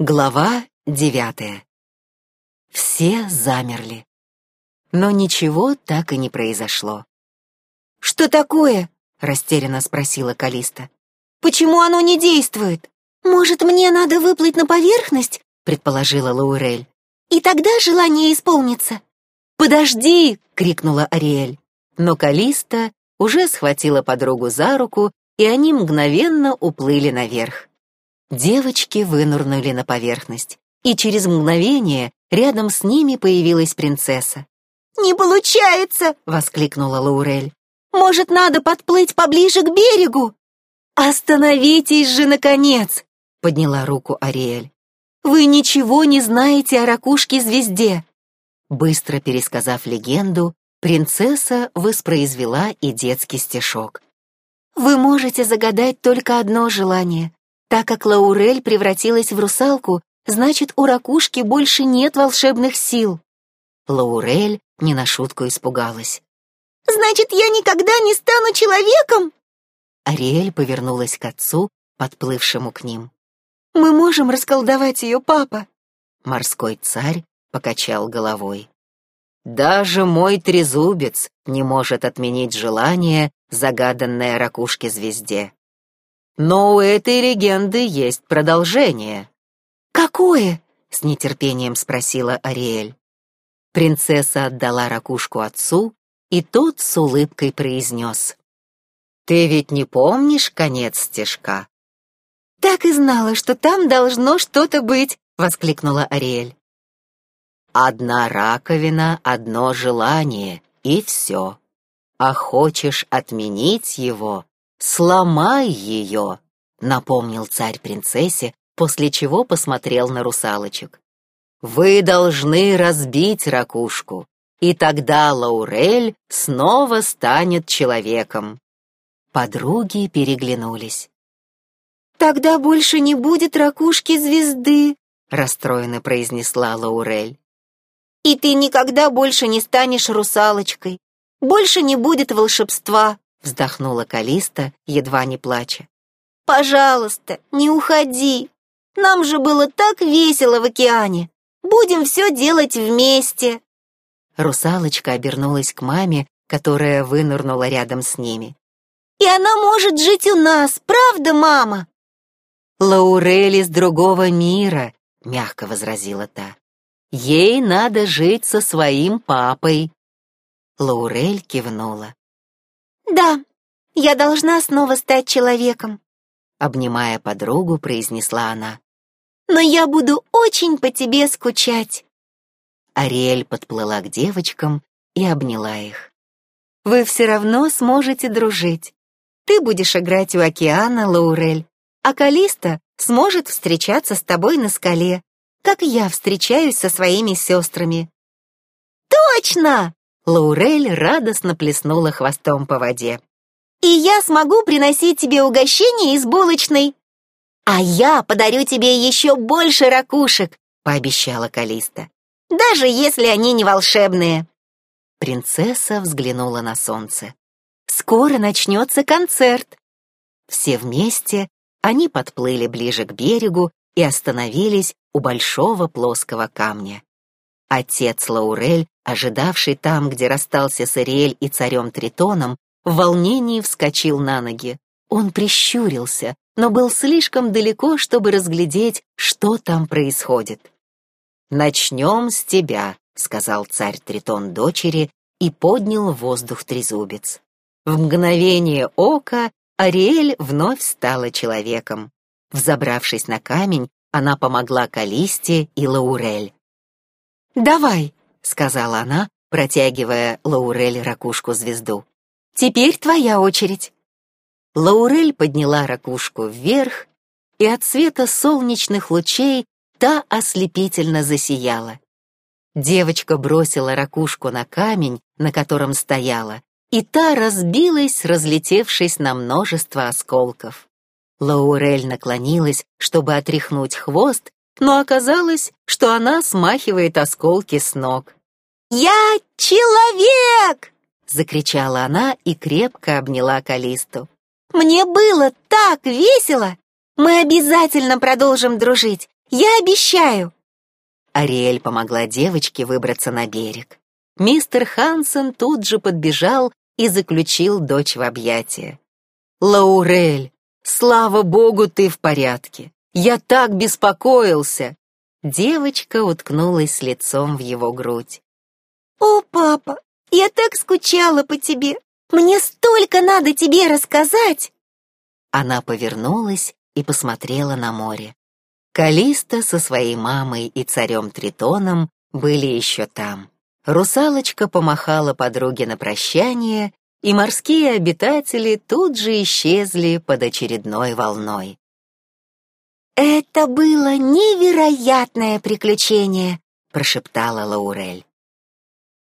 Глава девятая. Все замерли. Но ничего так и не произошло. «Что такое?» — растерянно спросила Калиста. «Почему оно не действует? Может, мне надо выплыть на поверхность?» — предположила Лаурель. «И тогда желание исполнится». «Подожди!» — крикнула Ариэль. Но Калиста уже схватила подругу за руку, и они мгновенно уплыли наверх. Девочки вынырнули на поверхность, и через мгновение рядом с ними появилась принцесса. «Не получается!» — воскликнула Лаурель. «Может, надо подплыть поближе к берегу?» «Остановитесь же, наконец!» — подняла руку Ариэль. «Вы ничего не знаете о ракушке-звезде!» Быстро пересказав легенду, принцесса воспроизвела и детский стишок. «Вы можете загадать только одно желание так как Лаурель превратилась в русалку, значит, у ракушки больше нет волшебных сил. Лаурель не на шутку испугалась. «Значит, я никогда не стану человеком?» Ариэль повернулась к отцу, подплывшему к ним. «Мы можем расколдовать ее, папа?» Морской царь покачал головой. «Даже мой трезубец не может отменить желание, загаданное ракушке-звезде. Но у этой легенды есть продолжение. «Какое?» — с нетерпением спросила Ариэль. Принцесса отдала ракушку отцу, и тот с улыбкой произнес. «Ты ведь не помнишь конец стежка?» «Так и знала, что там должно что-то быть!» — воскликнула Ариэль. «Одна раковина, одно желание, и все. А хочешь отменить его, «Сломай ее!» — напомнил царь принцессе, после чего посмотрел на русалочек. «Вы должны разбить ракушку, и тогда Лаурель снова станет человеком». Подруги переглянулись. «Тогда больше не будет ракушки-звезды», — расстроенно произнесла Лаурель. «И ты никогда больше не станешь русалочкой. Больше не будет волшебства», вздохнула Калиста, едва не плача. Пожалуйста, не уходи. Нам же было так весело в океане. Будем все делать вместе. Русалочка обернулась к маме, которая вынырнула рядом с ними. И она может жить у нас, правда, мама? Лаурель из другого мира, мягко возразила та. Ей надо жить со своим папой. Лаурель кивнула. «Да, я должна снова стать человеком», — обнимая подругу, произнесла она. «Но я буду очень по тебе скучать». Ариэль подплыла к девочкам и обняла их. «Вы все равно сможете дружить. Ты будешь играть у океана, Лаурель, а Калиста сможет встречаться с тобой на скале, как я встречаюсь со своими сестрами». «Точно!» Лаурель радостно плеснула хвостом по воде. «И я смогу приносить тебе угощение из булочной!» «А я подарю тебе еще больше ракушек!» — пообещала Калиста. «Даже если они не волшебные!» Принцесса взглянула на солнце. «Скоро начнется концерт!» Все вместе они подплыли ближе к берегу и остановились у большого плоского камня. Отец Лаурель, ожидавший там, где расстался с Ариэль и царем Тритоном, в волнении вскочил на ноги. Он прищурился, но был слишком далеко, чтобы разглядеть, что там происходит. «Начнем с тебя», — сказал царь Тритон дочери и поднял в воздух трезубец. В мгновение ока Ариэль вновь стала человеком. Взобравшись на камень, она помогла Калисте и Лаурель. «Давай», — сказала она, протягивая Лаурель ракушку-звезду. «Теперь твоя очередь». Лаурель подняла ракушку вверх, и от света солнечных лучей та ослепительно засияла. Девочка бросила ракушку на камень, на котором стояла, и та разбилась, разлетевшись на множество осколков. Лаурель наклонилась, чтобы отряхнуть хвост, но оказалось, что она смахивает осколки с ног. «Я человек!» — закричала она и крепко обняла Калисту. «Мне было так весело! Мы обязательно продолжим дружить, Я обещаю!» Ариэль помогла девочке выбраться на берег. Мистер Хансен тут же подбежал и заключил дочь в объятия. «Лаурель, слава богу, ты в порядке! Я так беспокоился!» Девочка уткнулась лицом в его грудь. «О, папа, я так скучала по тебе! Мне столько надо тебе рассказать!» Она повернулась и посмотрела на море. Калиста со своей мамой и царем Тритоном были еще там. Русалочка помахала подруге на прощание, и морские обитатели тут же исчезли под очередной волной. «Это было невероятное приключение», — прошептала Лаурель.